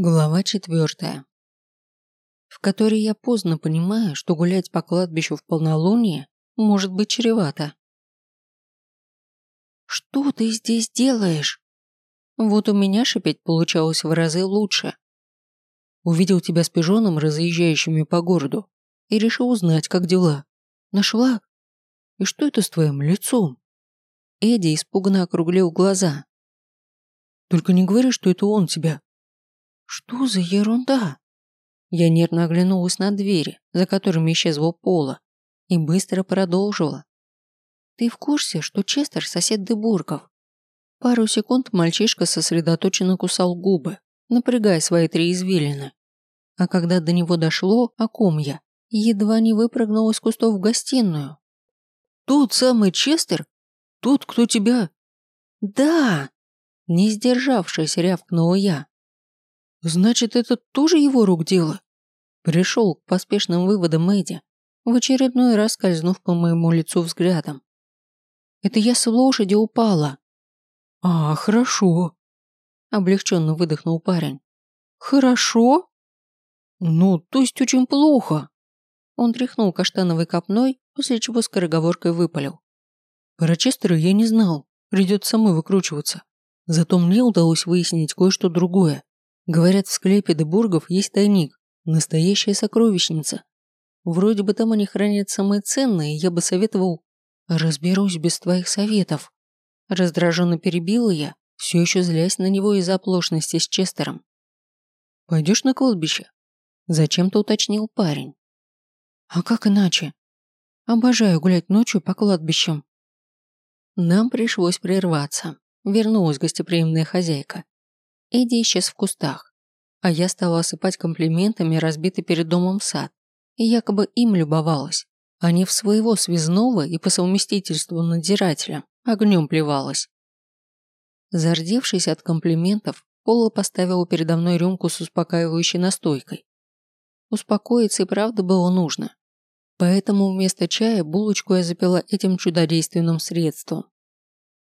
Глава четвертая. В которой я поздно понимаю, что гулять по кладбищу в полнолуние может быть чревато. «Что ты здесь делаешь?» Вот у меня шипеть получалось в разы лучше. Увидел тебя с пижоном, разъезжающими по городу, и решил узнать, как дела. Нашла? И что это с твоим лицом? Эдди испуганно округлил глаза. Только не говори, что это он тебя. Что за ерунда? Я нервно оглянулась на двери, за которыми исчезло пола, и быстро продолжила. Ты в курсе, что Честер сосед Дебургов? Пару секунд мальчишка сосредоточенно кусал губы, напрягая свои три извилины. А когда до него дошло, о ком я, едва не выпрыгнул из кустов в гостиную. «Тот самый Честер? Тот, кто тебя...» «Да!» Не сдержавшись, рявкнула я. Значит, это тоже его рук дело? Пришел к поспешным выводам Эдди, в очередной раз скользнув по моему лицу взглядом. Это я с лошади упала. А, хорошо. Облегченно выдохнул парень. Хорошо? Ну, то есть очень плохо. Он тряхнул каштановой копной, после чего скороговоркой выпалил. Про Честера я не знал, придется самой выкручиваться. Зато мне удалось выяснить кое-что другое. Говорят, в склепе Дебургов есть тайник, настоящая сокровищница. Вроде бы там они хранят самые ценные, я бы советовал... Разберусь без твоих советов. Раздраженно перебила я, все еще злясь на него из-за оплошности с Честером. Пойдешь на кладбище? Зачем-то уточнил парень. А как иначе? Обожаю гулять ночью по кладбищам. Нам пришлось прерваться. Вернулась гостеприимная хозяйка. Эдди исчез в кустах, а я стала осыпать комплиментами разбитый перед домом сад, и якобы им любовалась, а не в своего связного и по совместительству надзирателя огнем плевалась. Зардевшись от комплиментов, Пола поставила передо мной рюмку с успокаивающей настойкой. Успокоиться и правда было нужно. Поэтому вместо чая булочку я запила этим чудодейственным средством.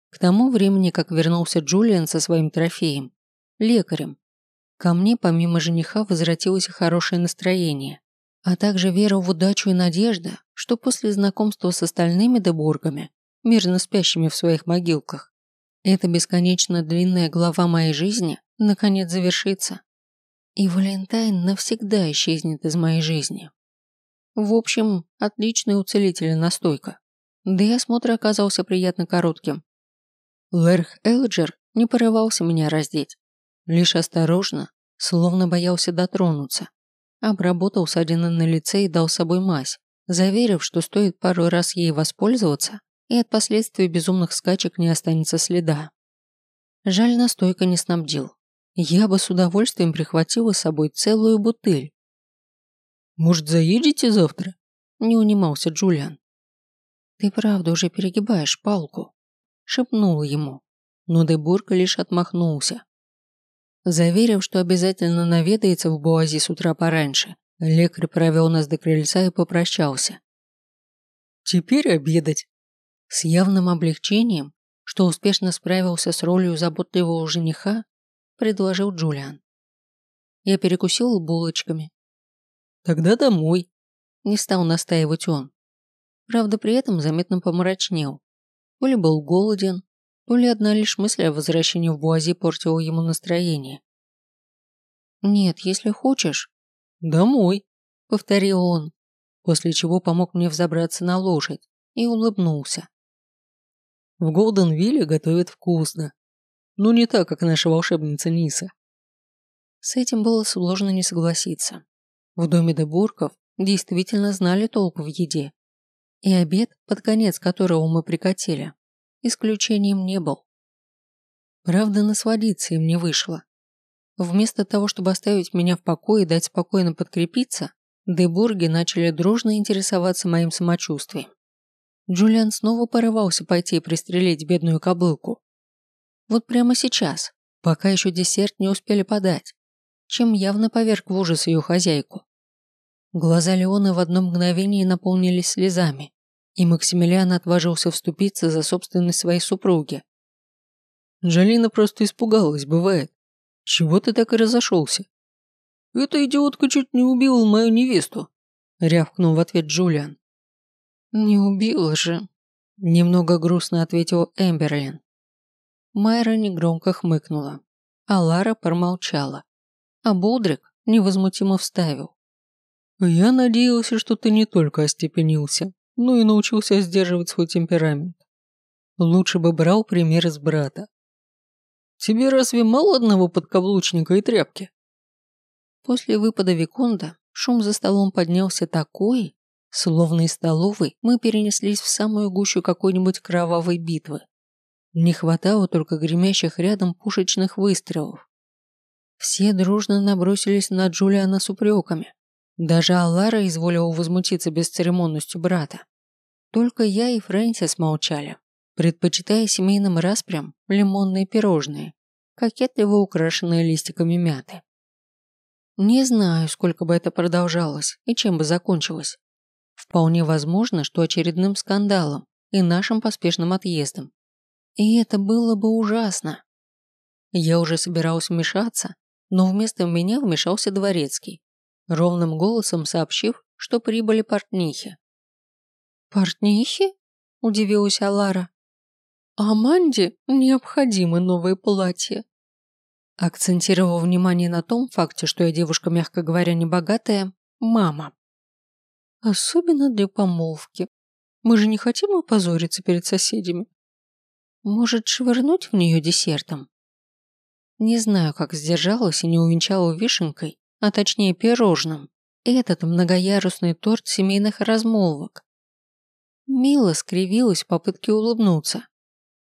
К тому времени, как вернулся Джулиан со своим трофеем, лекарем. Ко мне помимо жениха возвратилось хорошее настроение, а также вера в удачу и надежда, что после знакомства с остальными Дебургами, мирно спящими в своих могилках, эта бесконечно длинная глава моей жизни наконец завершится. И Валентайн навсегда исчезнет из моей жизни. В общем, отличный уцелитель настойка. Да и осмотр оказался приятно коротким. Лерх Элджер не порывался меня раздеть. Лишь осторожно, словно боялся дотронуться. Обработал ссадины на лице и дал собой мазь, заверив, что стоит пару раз ей воспользоваться, и от последствий безумных скачек не останется следа. Жаль, настойка не снабдил. Я бы с удовольствием прихватила с собой целую бутыль. «Может, заедете завтра?» – не унимался Джулиан. «Ты правда уже перегибаешь палку», – шепнула ему, но Дебург лишь отмахнулся. Заверив, что обязательно наведается в Буази с утра пораньше, лекарь провел нас до крыльца и попрощался. «Теперь обедать!» С явным облегчением, что успешно справился с ролью заботливого жениха, предложил Джулиан. Я перекусил булочками. «Тогда домой», – не стал настаивать он. Правда, при этом заметно помрачнел. То ли был голоден, то ли одна лишь мысль о возвращении в Буази портила ему настроение. «Нет, если хочешь...» «Домой», — повторил он, после чего помог мне взобраться на лошадь и улыбнулся. В Голденвилле готовят вкусно. Ну, не так, как наша волшебница Ниса. С этим было сложно не согласиться. В доме Дебурков действительно знали толк в еде. И обед, под конец которого мы прикатили, исключением не был. Правда, насладиться им не вышло. Вместо того, чтобы оставить меня в покое и дать спокойно подкрепиться, Дебурги начали дружно интересоваться моим самочувствием. Джулиан снова порывался пойти и пристрелить бедную кобылку. Вот прямо сейчас, пока еще десерт не успели подать, чем явно поверг в ужас ее хозяйку. Глаза Леона в одно мгновение наполнились слезами и Максимилиан отважился вступиться за собственность своей супруги. Джалина просто испугалась, бывает. Чего ты так и разошелся? Эта идиотка чуть не убила мою невесту», – рявкнул в ответ Джулиан. «Не убила же», – немного грустно ответил Эмберлин. Майра негромко хмыкнула, а Лара промолчала, а Болдрик невозмутимо вставил. «Я надеялся, что ты не только остепенился, но и научился сдерживать свой темперамент. Лучше бы брал пример из брата. Тебе разве мало одного подкаблучника и тряпки?» После выпада Виконда шум за столом поднялся такой, словно из столовой мы перенеслись в самую гущу какой-нибудь кровавой битвы. Не хватало только гремящих рядом пушечных выстрелов. Все дружно набросились на Джулиана с упреками. Даже Алара изволила возмутиться бесцеремонностью брата. Только я и Фрэнсис молчали, предпочитая семейным распрям лимонные пирожные, кокетливо украшенные листиками мяты. Не знаю, сколько бы это продолжалось и чем бы закончилось. Вполне возможно, что очередным скандалом и нашим поспешным отъездом. И это было бы ужасно. Я уже собиралась вмешаться, но вместо меня вмешался дворецкий, ровным голосом сообщив, что прибыли портнихи. «Портнихи?» – удивилась Алара. «Аманде необходимы новые платья. Акцентировал внимание на том факте, что я девушка, мягко говоря, небогатая, мама. Особенно для помолвки. Мы же не хотим опозориться перед соседями. Может, швырнуть в нее десертом? Не знаю, как сдержалась и не увенчала вишенкой, а точнее пирожным, этот многоярусный торт семейных размолвок. Мила скривилась в попытке улыбнуться,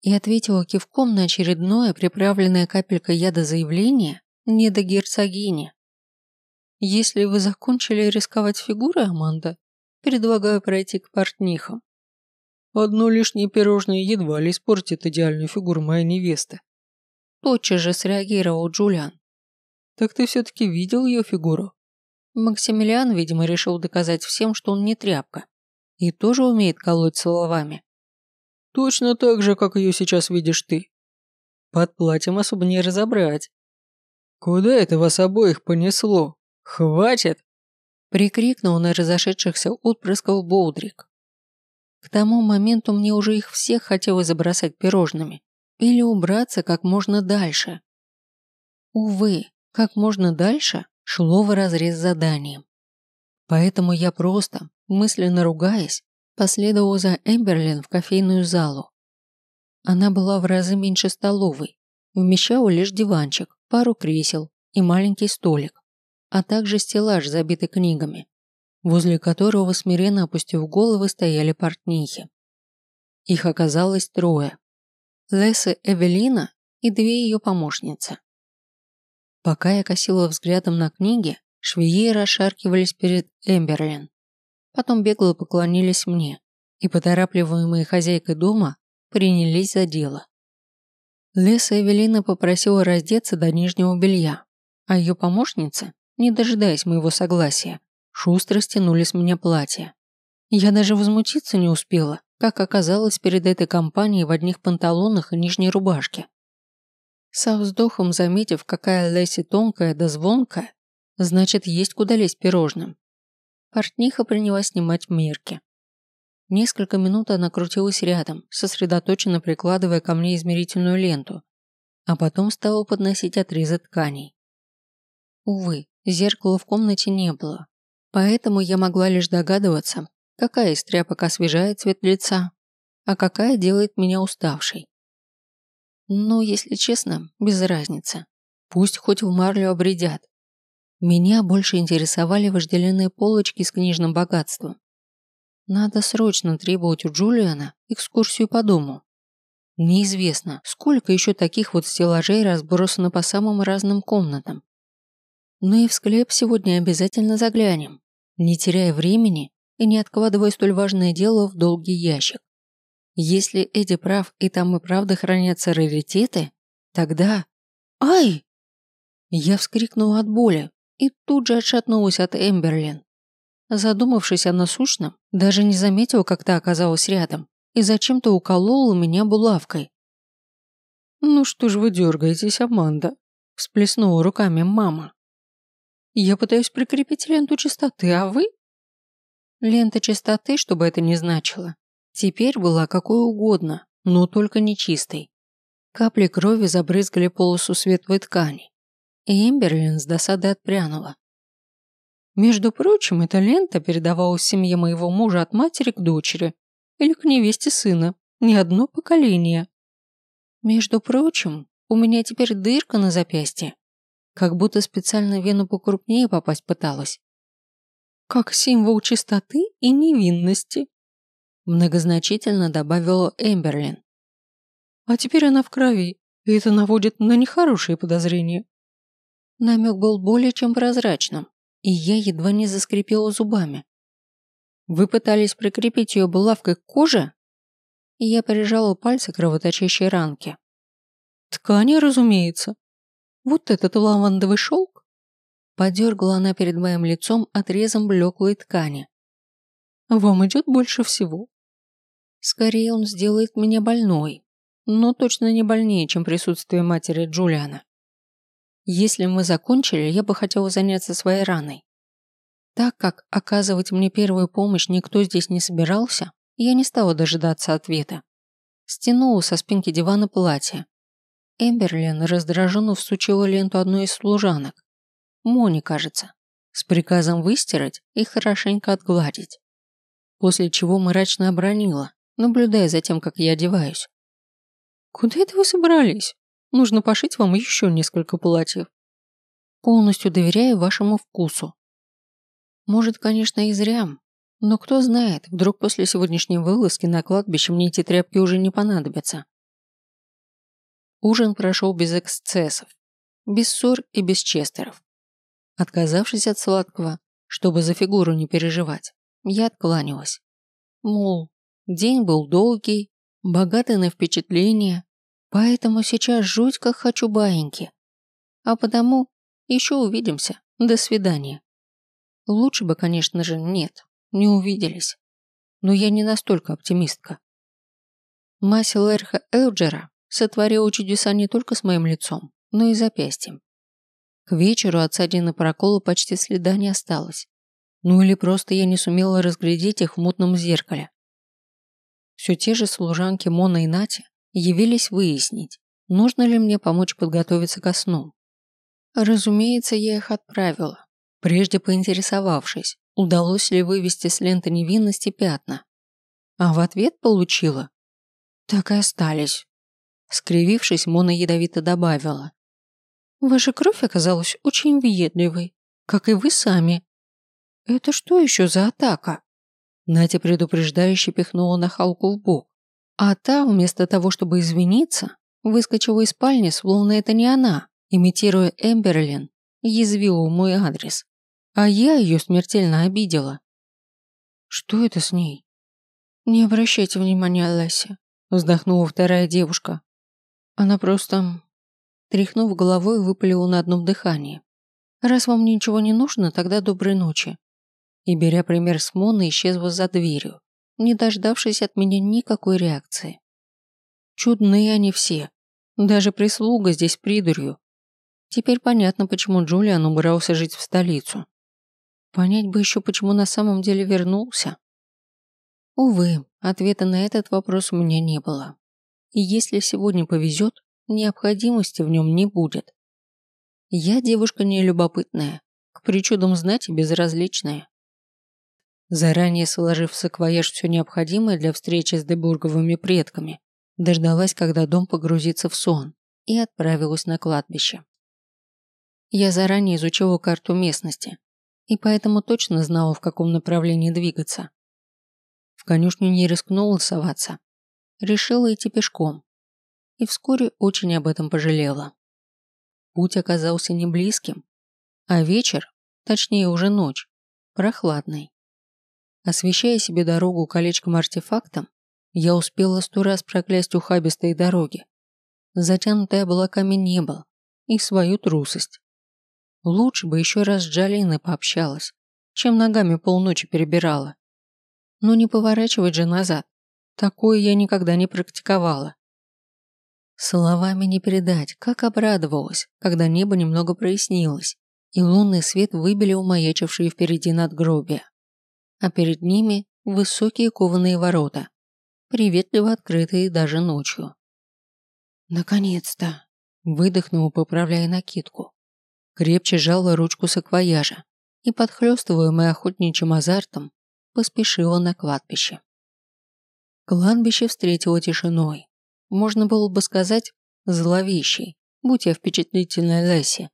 и ответила кивком на очередное приправленное капелькой яда заявление не до герцогини. «Если вы закончили рисковать фигурой, Аманда, предлагаю пройти к портнихам. Одно лишнее пирожное едва ли испортит идеальную фигуру моей невесты». Тотчас же среагировал Джулиан. «Так ты все-таки видел ее фигуру?» Максимилиан, видимо, решил доказать всем, что он не тряпка. И тоже умеет колоть словами. Точно так же, как ее сейчас видишь ты. Под платьем особо не разобрать. Куда это вас обоих понесло? Хватит!» Прикрикнул на разошедшихся отпрысков Болдрик. К тому моменту мне уже их всех хотелось забросать пирожными или убраться как можно дальше. Увы, как можно дальше шло вразрез с заданием. Поэтому я просто, мысленно ругаясь, последовал за Эмберлин в кофейную залу. Она была в разы меньше столовой, вмещала лишь диванчик, пару кресел и маленький столик, а также стеллаж, забитый книгами, возле которого смиренно опустив головы стояли портнихи. Их оказалось трое. Леса Эвелина и две ее помощницы. Пока я косила взглядом на книги, швеи расшаркивались перед Эмберлин потом бегло поклонились мне и, поторапливаемые хозяйкой дома, принялись за дело. Леса Эвелина попросила раздеться до нижнего белья, а ее помощницы, не дожидаясь моего согласия, шустро стянули с меня платье. Я даже возмутиться не успела, как оказалось перед этой компанией в одних панталонах и нижней рубашке. Со вздохом заметив, какая Леси тонкая да звонкая, значит, есть куда лезть пирожным, Портниха принялась снимать мерки. Несколько минут она крутилась рядом, сосредоточенно прикладывая ко мне измерительную ленту, а потом стала подносить отрезы тканей. Увы, зеркала в комнате не было, поэтому я могла лишь догадываться, какая из тряпок освежает цвет лица, а какая делает меня уставшей. Но, если честно, без разницы. Пусть хоть в марлю обредят, меня больше интересовали вожделенные полочки с книжным богатством. Надо срочно требовать у Джулиана экскурсию по дому. Неизвестно, сколько еще таких вот стеллажей разбросано по самым разным комнатам. Но и в склеп сегодня обязательно заглянем, не теряя времени и не откладывая столь важное дело в долгий ящик. Если Эдди прав и там и правда хранятся раритеты, тогда... Ай! Я вскрикнула от боли, и тут же отшатнулась от Эмберлин. Задумавшись о насущном, даже не заметила, как та оказалась рядом, и зачем-то уколола меня булавкой. «Ну что ж вы дергаетесь, Аманда?» – всплеснула руками мама. Я пытаюсь прикрепить ленту чистоты, а вы? Лента чистоты, чтобы это не значило, теперь была какой угодно, но только не чистой. Капли крови забрызгали полосу светлой ткани, и Эмберлин с досадой отпрянула. Между прочим, эта лента передавалась семье моего мужа от матери к дочери или к невесте сына, не одно поколение. Между прочим, у меня теперь дырка на запястье, как будто специально вену покрупнее попасть пыталась. Как символ чистоты и невинности, многозначительно добавила Эмберлин. А теперь она в крови, и это наводит на нехорошие подозрения. Намек был более чем прозрачным, и я едва не заскрипела зубами. Вы пытались прикрепить ее булавкой к коже? И я прижала пальцы к кровоточащей ранке. Ткани, разумеется. Вот этот лавандовый шелк? Подергала она перед моим лицом отрезом блеклой ткани. Вам идет больше всего. Скорее он сделает меня больной, но точно не больнее, чем присутствие матери Джулиана. Если мы закончили, я бы хотела заняться своей раной. Так как оказывать мне первую помощь никто здесь не собирался, я не стала дожидаться ответа. Стянула со спинки дивана платье. Эмберлин раздраженно всучила ленту одной из служанок. Мони, кажется, с приказом выстирать и хорошенько отгладить. После чего мрачно обронила, наблюдая за тем, как я одеваюсь. «Куда это вы собрались?» Нужно пошить вам еще несколько платьев. Полностью доверяю вашему вкусу. Может, конечно, и зря, но кто знает, вдруг после сегодняшней вылазки на кладбище мне эти тряпки уже не понадобятся. Ужин прошел без эксцессов, без ссор и без честеров. Отказавшись от сладкого, чтобы за фигуру не переживать, я откланялась. Мол, день был долгий, богатый на впечатления, Поэтому сейчас жуть как хочу баиньки. А потому еще увидимся. До свидания. Лучше бы, конечно же, нет. Не увиделись. Но я не настолько оптимистка. Мася Лерха Элджера сотворила чудеса не только с моим лицом, но и запястьем. К вечеру от ссадины прокола почти следа не осталось. Ну или просто я не сумела разглядеть их в мутном зеркале. Все те же служанки Мона и Нати явились выяснить, нужно ли мне помочь подготовиться ко сну. Разумеется, я их отправила, прежде поинтересовавшись, удалось ли вывести с ленты невинности пятна. А в ответ получила. Так и остались. Скривившись, Мона ядовито добавила. Ваша кровь оказалась очень въедливой, как и вы сами. Это что еще за атака? Натя предупреждающе пихнула на Халку бок. А та, вместо того, чтобы извиниться, выскочила из спальни, словно это не она, имитируя Эмберлин, язвила мой адрес. А я ее смертельно обидела. Что это с ней? Не обращайте внимания, Леся, вздохнула вторая девушка. Она просто, тряхнув головой, выпалила на одном дыхании. Раз вам ничего не нужно, тогда доброй ночи. И, беря пример с Моной, исчезла за дверью не дождавшись от меня никакой реакции. Чудные они все. Даже прислуга здесь придурью. Теперь понятно, почему Джулиан убрался жить в столицу. Понять бы еще, почему на самом деле вернулся. Увы, ответа на этот вопрос у меня не было. И если сегодня повезет, необходимости в нем не будет. Я девушка нелюбопытная, к причудам знати безразличная. Заранее сложив в саквояж все необходимое для встречи с дебурговыми предками, дождалась, когда дом погрузится в сон, и отправилась на кладбище. Я заранее изучила карту местности, и поэтому точно знала, в каком направлении двигаться. В конюшню не рискнула соваться. Решила идти пешком. И вскоре очень об этом пожалела. Путь оказался не близким, а вечер, точнее уже ночь, прохладный. Освещая себе дорогу колечком-артефактом, я успела сто раз проклясть ухабистой дороги, затянутое облаками небо и свою трусость. Лучше бы еще раз с Джалиной пообщалась, чем ногами полночи перебирала. Но не поворачивать же назад. Такое я никогда не практиковала. Словами не передать, как обрадовалась, когда небо немного прояснилось, и лунный свет выбили умаячившие впереди надгробия. А перед ними высокие кованые ворота, приветливо открытые даже ночью. «Наконец-то!» – выдохнула, поправляя накидку. Крепче сжала ручку саквояжа и, подхлёстываемая охотничьим азартом, поспешила на кладбище. Кладбище встретило тишиной. Можно было бы сказать, зловещей, будь я впечатлительной Лесси.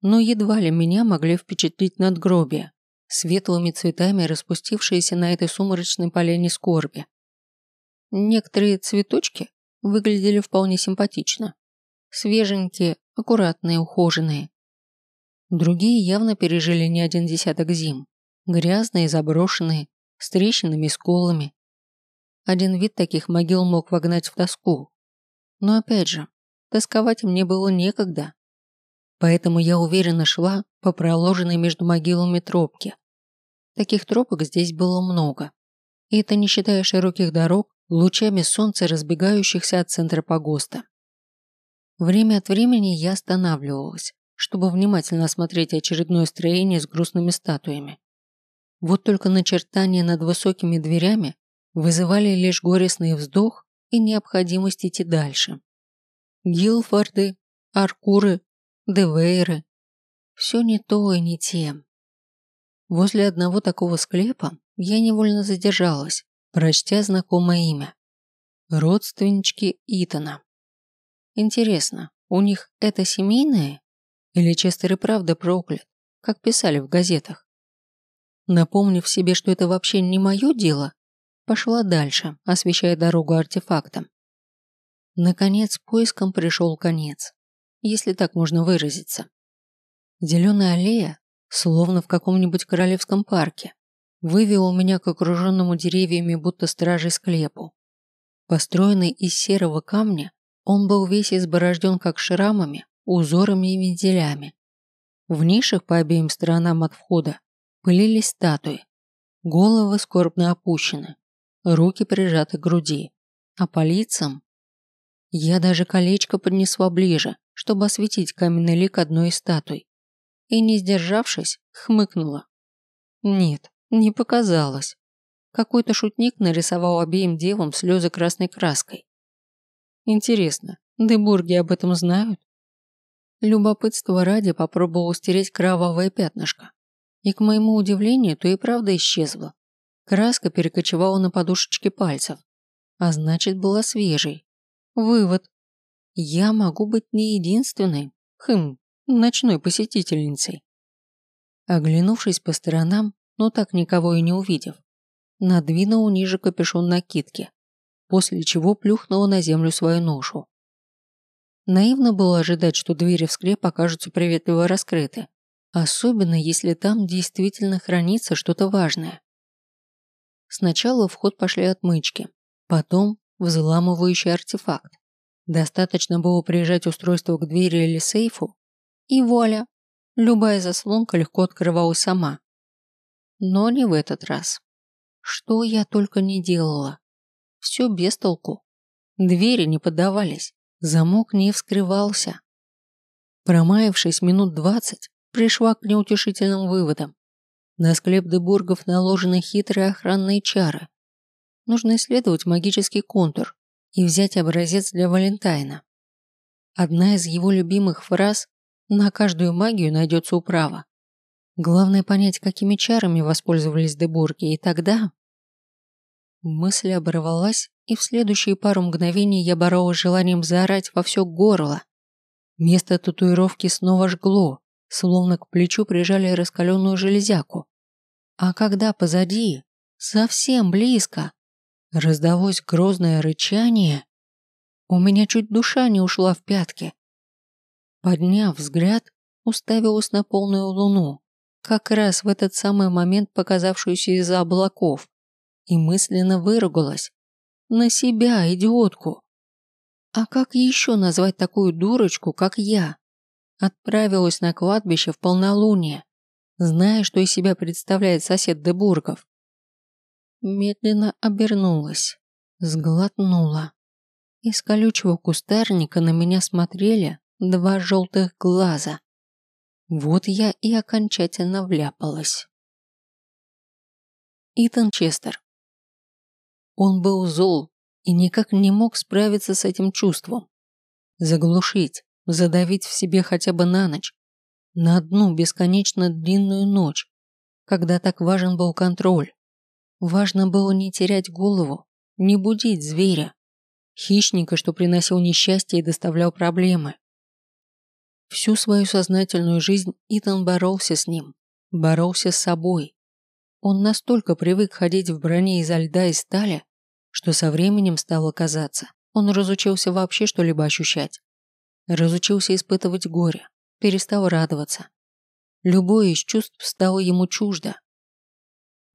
Но едва ли меня могли впечатлить надгробия, светлыми цветами распустившиеся на этой сумрачной поляне скорби. Некоторые цветочки выглядели вполне симпатично. Свеженькие, аккуратные, ухоженные. Другие явно пережили не один десяток зим. Грязные, заброшенные, с трещинами и сколами. Один вид таких могил мог вогнать в тоску. Но опять же, тосковать мне было некогда. Поэтому я уверенно шла по проложенной между могилами тропке. Таких тропок здесь было много. И это не считая широких дорог, лучами солнца, разбегающихся от центра погоста. Время от времени я останавливалась, чтобы внимательно осмотреть очередное строение с грустными статуями. Вот только начертания над высокими дверями вызывали лишь горестный вздох и необходимость идти дальше. Гилфорды, Аркуры, Девейры. Все не то и не тем. Возле одного такого склепа я невольно задержалась, прочтя знакомое имя. Родственнички Итана. Интересно, у них это семейное? Или Честер и правда проклят, как писали в газетах? Напомнив себе, что это вообще не мое дело, пошла дальше, освещая дорогу артефактом. Наконец, поиском пришел конец, если так можно выразиться. Зеленая аллея, словно в каком-нибудь королевском парке, вывела меня к окруженному деревьями будто стражей склепу. Построенный из серого камня, он был весь изборожден как шрамами, узорами и вензелями. В нишах по обеим сторонам от входа пылились статуи. Головы скорбно опущены, руки прижаты к груди, а по лицам... Я даже колечко поднесла ближе, чтобы осветить каменный лик одной из статуй. И, не сдержавшись, хмыкнула. Нет, не показалось. Какой-то шутник нарисовал обеим девам слезы красной краской. Интересно, Дебурги об этом знают? Любопытство ради попробовал стереть кровавое пятнышко. И, к моему удивлению, то и правда исчезла. Краска перекочевала на подушечки пальцев, а значит, была свежей. Вывод. Я могу быть не единственной, хм, ночной посетительницей. Оглянувшись по сторонам, но так никого и не увидев, надвинула ниже капюшон накидки, после чего плюхнула на землю свою ношу. Наивно было ожидать, что двери в склеп окажутся приветливо раскрыты, особенно если там действительно хранится что-то важное. Сначала в ход пошли отмычки, потом взламывающий артефакт. Достаточно было приезжать устройство к двери или сейфу, и вуаля, любая заслонка легко открывалась сама. Но не в этот раз. Что я только не делала. Все без толку. Двери не поддавались. Замок не вскрывался. Промаявшись минут двадцать, пришла к неутешительным выводам. На склеп Дебургов наложены хитрые охранные чары. Нужно исследовать магический контур и взять образец для Валентайна. Одна из его любимых фраз «На каждую магию найдется управа». Главное понять, какими чарами воспользовались Дебурги, и тогда... Мысль оборвалась, и в следующие пару мгновений я боролась желанием заорать во все горло. Место татуировки снова жгло, словно к плечу прижали раскаленную железяку. А когда позади, совсем близко, раздалось грозное рычание, у меня чуть душа не ушла в пятки. Подняв взгляд, уставилась на полную луну, как раз в этот самый момент показавшуюся из-за облаков, и мысленно выругалась. На себя, идиотку. А как еще назвать такую дурочку, как я? Отправилась на кладбище в полнолуние, зная, что из себя представляет сосед Дебургов. Медленно обернулась, сглотнула. Из колючего кустарника на меня смотрели два желтых глаза. Вот я и окончательно вляпалась. Итан Честер. Он был зол и никак не мог справиться с этим чувством. Заглушить, задавить в себе хотя бы на ночь, на одну бесконечно длинную ночь, когда так важен был контроль. Важно было не терять голову, не будить зверя, хищника, что приносил несчастье и доставлял проблемы. Всю свою сознательную жизнь Итан боролся с ним, боролся с собой. Он настолько привык ходить в броне изо льда и стали, что со временем стало казаться, он разучился вообще что-либо ощущать. Разучился испытывать горе, перестал радоваться. Любое из чувств стало ему чуждо.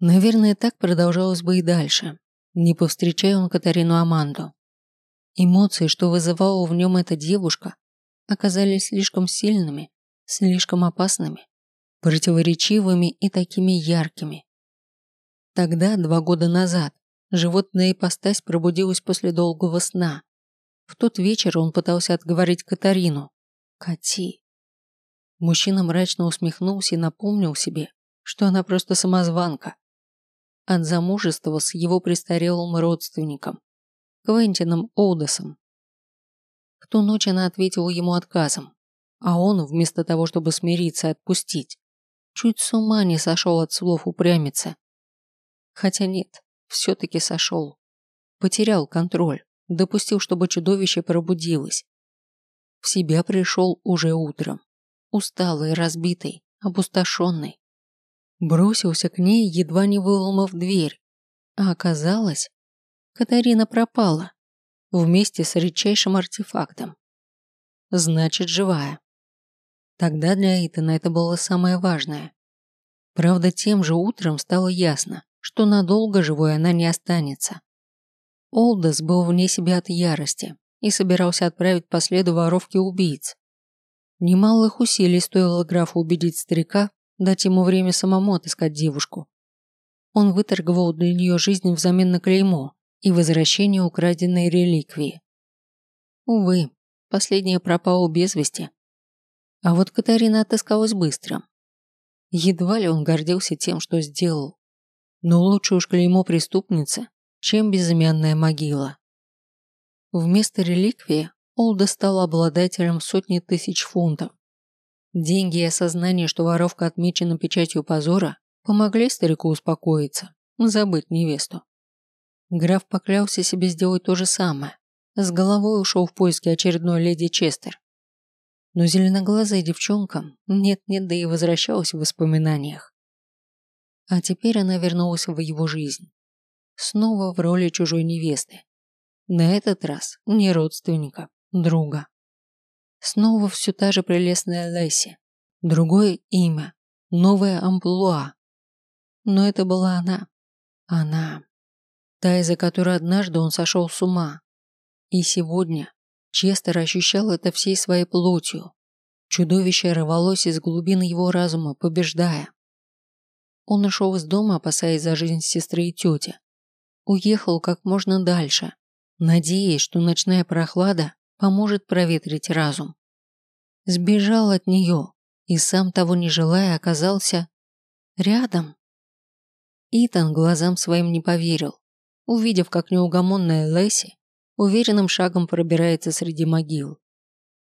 Наверное, так продолжалось бы и дальше, не повстречая он Катарину Аманду. Эмоции, что вызывала в нем эта девушка, оказались слишком сильными, слишком опасными, противоречивыми и такими яркими. Тогда, два года назад, животная ипостась пробудилась после долгого сна. В тот вечер он пытался отговорить Катарину. «Кати». Мужчина мрачно усмехнулся и напомнил себе, что она просто самозванка. От замужества с его престарелым родственником, Квентином Олдосом, ту ночь она ответила ему отказом, а он, вместо того, чтобы смириться и отпустить, чуть с ума не сошел от слов упрямиться. Хотя нет, все-таки сошел. Потерял контроль, допустил, чтобы чудовище пробудилось. В себя пришел уже утром, усталый, разбитый, опустошенный. Бросился к ней, едва не выломав дверь. А оказалось, Катарина пропала вместе с редчайшим артефактом. Значит, живая. Тогда для Итана это было самое важное. Правда, тем же утром стало ясно, что надолго живой она не останется. Олдес был вне себя от ярости и собирался отправить по следу воровки убийц. Немалых усилий стоило графу убедить старика дать ему время самому отыскать девушку. Он выторговал для нее жизнь взамен на клеймо, и возвращение украденной реликвии. Увы, последняя пропала без вести. А вот Катарина отыскалась быстро. Едва ли он гордился тем, что сделал. Но лучше уж клеймо преступницы, чем безымянная могила. Вместо реликвии Олда стал обладателем сотни тысяч фунтов. Деньги и осознание, что воровка отмечена печатью позора, помогли старику успокоиться, забыть невесту. Граф поклялся себе сделать то же самое. С головой ушел в поиски очередной леди Честер. Но зеленоглазая девчонка нет-нет, да и возвращалась в воспоминаниях. А теперь она вернулась в его жизнь. Снова в роли чужой невесты. На этот раз не родственника, друга. Снова все та же прелестная Лесси. Другое имя, новая амплуа. Но это была она. Она. Та, из-за которой однажды он сошел с ума. И сегодня Честер ощущал это всей своей плотью. Чудовище рвалось из глубин его разума, побеждая. Он ушел из дома, опасаясь за жизнь сестры и тети. Уехал как можно дальше, надеясь, что ночная прохлада поможет проветрить разум. Сбежал от нее и, сам того не желая, оказался рядом. Итан глазам своим не поверил увидев, как неугомонная Лэси уверенным шагом пробирается среди могил.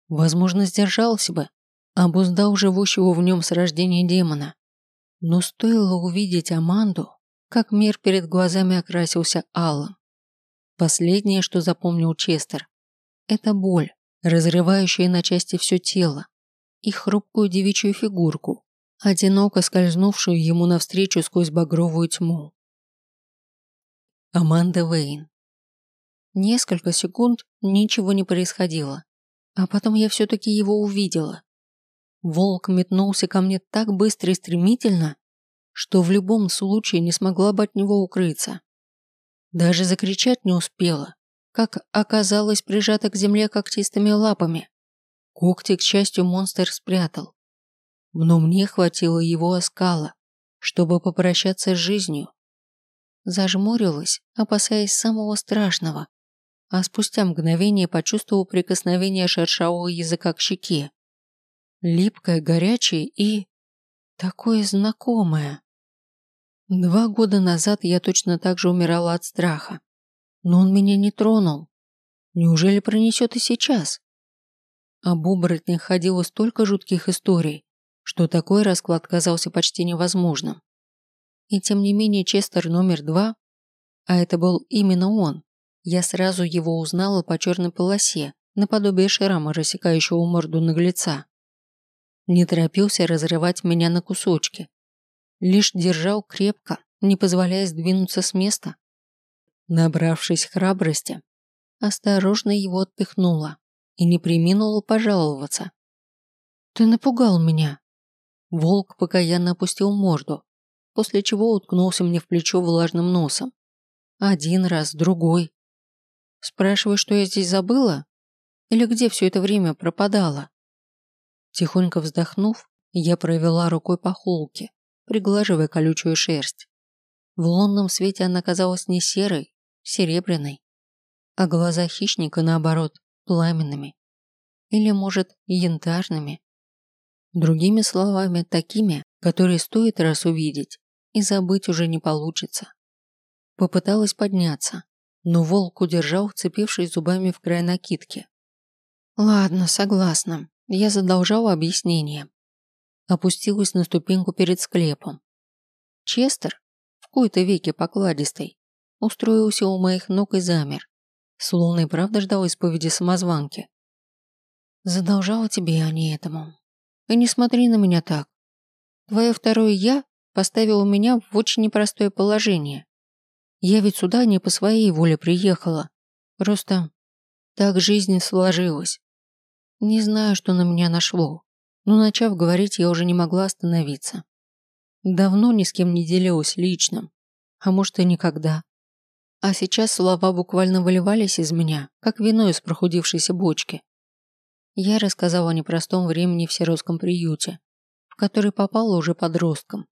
Возможно, сдержался бы, обуздал живущего в нем с рождения демона. Но стоило увидеть Аманду, как мир перед глазами окрасился алым. Последнее, что запомнил Честер, это боль, разрывающая на части все тело, и хрупкую девичью фигурку, одиноко скользнувшую ему навстречу сквозь багровую тьму. Аманда Вейн. Несколько секунд ничего не происходило, а потом я все-таки его увидела. Волк метнулся ко мне так быстро и стремительно, что в любом случае не смогла бы от него укрыться. Даже закричать не успела, как оказалось прижата к земле когтистыми лапами. Когти, к счастью, монстр спрятал. Но мне хватило его оскала, чтобы попрощаться с жизнью Зажмурилась, опасаясь самого страшного, а спустя мгновение почувствовал прикосновение шершавого языка к щеке. Липкое, горячее и... такое знакомое. Два года назад я точно так же умирала от страха. Но он меня не тронул. Неужели пронесет и сейчас? Об оборотнях ходило столько жутких историй, что такой расклад казался почти невозможным. И тем не менее Честер номер два, а это был именно он, я сразу его узнала по черной полосе, наподобие шрама, рассекающего морду наглеца. Не торопился разрывать меня на кусочки. Лишь держал крепко, не позволяя сдвинуться с места. Набравшись храбрости, осторожно его отпихнула и не приминула пожаловаться. «Ты напугал меня». Волк покаянно опустил морду, после чего уткнулся мне в плечо влажным носом. Один раз, другой. Спрашиваю, что я здесь забыла? Или где все это время пропадала? Тихонько вздохнув, я провела рукой по холке, приглаживая колючую шерсть. В лунном свете она казалась не серой, серебряной, а глаза хищника, наоборот, пламенными. Или, может, янтарными. Другими словами, такими, которые стоит раз увидеть и забыть уже не получится. Попыталась подняться, но волк удержал, вцепившись зубами в край накидки. Ладно, согласна. Я задолжала объяснение. Опустилась на ступеньку перед склепом. Честер, в кои-то веке покладистый, устроился у моих ног и замер, словно и правда ждал исповеди самозванки. Задолжала тебе, а не этому. И не смотри на меня так. Твое второе «я» поставило меня в очень непростое положение. Я ведь сюда не по своей воле приехала. Просто так жизнь сложилась. Не знаю, что на меня нашло, но начав говорить, я уже не могла остановиться. Давно ни с кем не делилась личным, а может и никогда. А сейчас слова буквально выливались из меня, как вино из прохудившейся бочки. Я рассказала о непростом времени в сиротском приюте, в который попала уже подростком.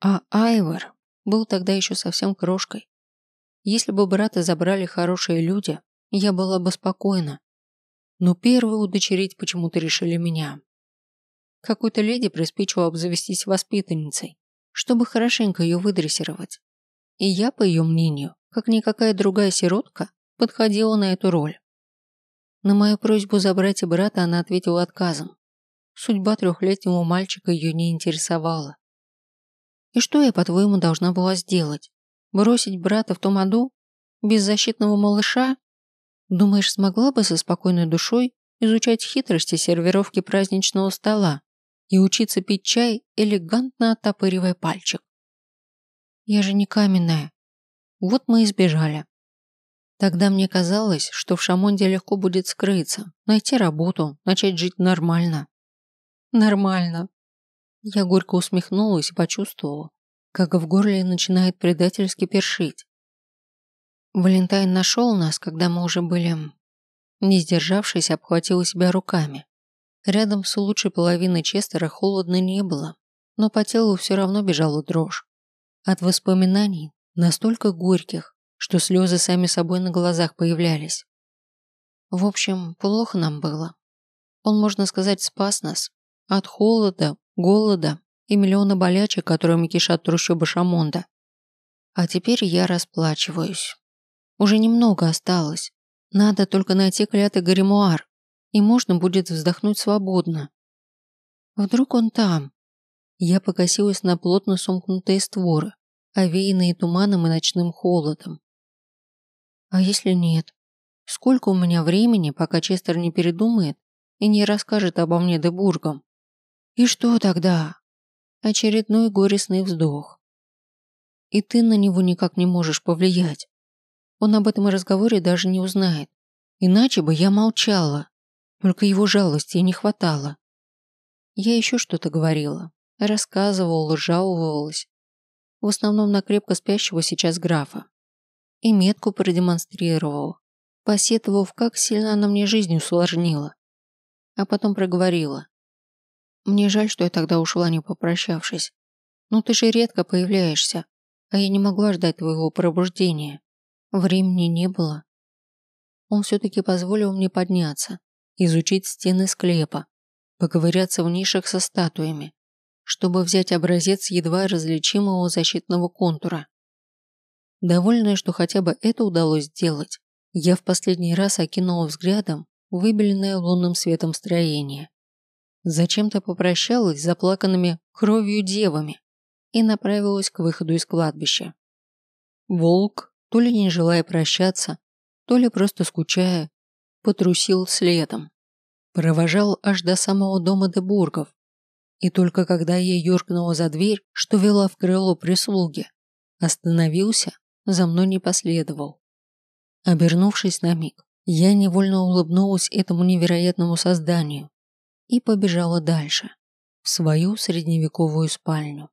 А Айвор был тогда еще совсем крошкой. Если бы брата забрали хорошие люди, я была бы спокойна. Но первую удочерить почему-то решили меня. Какой-то леди приспичило обзавестись воспитанницей, чтобы хорошенько ее выдрессировать. И я, по ее мнению, как никакая другая сиротка, подходила на эту роль. На мою просьбу забрать и брата она ответила отказом. Судьба трехлетнего мальчика ее не интересовала. И что я, по-твоему, должна была сделать? Бросить брата в том аду? Беззащитного малыша? Думаешь, смогла бы со спокойной душой изучать хитрости сервировки праздничного стола и учиться пить чай, элегантно оттопыривая пальчик? Я же не каменная, вот мы и сбежали. Тогда мне казалось, что в Шамонде легко будет скрыться, найти работу, начать жить нормально. Нормально. Я горько усмехнулась и почувствовала, как в горле начинает предательски першить. Валентайн нашел нас, когда мы уже были... Не сдержавшись, обхватила себя руками. Рядом с лучшей половиной Честера холодно не было, но по телу все равно бежала дрожь. От воспоминаний, настолько горьких, что слезы сами собой на глазах появлялись. В общем, плохо нам было. Он, можно сказать, спас нас от холода, голода и миллиона болячек, которыми кишат трущобы Шамонда. А теперь я расплачиваюсь. Уже немного осталось. Надо только найти клятый гримуар, и можно будет вздохнуть свободно. Вдруг он там? Я покосилась на плотно сомкнутые створы, овеянные туманом и ночным холодом. А если нет? Сколько у меня времени, пока Честер не передумает и не расскажет обо мне Дебургам? И что тогда? Очередной горестный вздох. И ты на него никак не можешь повлиять. Он об этом разговоре даже не узнает. Иначе бы я молчала. Только его жалости не хватало. Я еще что-то говорила. Рассказывала, жаловалась в основном на крепко спящего сейчас графа. И метку продемонстрировал, посетовав, как сильно она мне жизнь усложнила. А потом проговорила. Мне жаль, что я тогда ушла, не попрощавшись. Ну ты же редко появляешься, а я не могла ждать твоего пробуждения. Времени не было. Он все-таки позволил мне подняться, изучить стены склепа, поковыряться в нишах со статуями, чтобы взять образец едва различимого защитного контура. Довольная, что хотя бы это удалось сделать, я в последний раз окинула взглядом выбеленное лунным светом строение. Зачем-то попрощалась с заплаканными кровью девами и направилась к выходу из кладбища. Волк, то ли не желая прощаться, то ли просто скучая, потрусил следом. Провожал аж до самого дома Дебургов. И только когда я юркнула за дверь, что вела в крыло прислуги, остановился, за мной не последовал. Обернувшись на миг, я невольно улыбнулась этому невероятному созданию и побежала дальше, в свою средневековую спальню.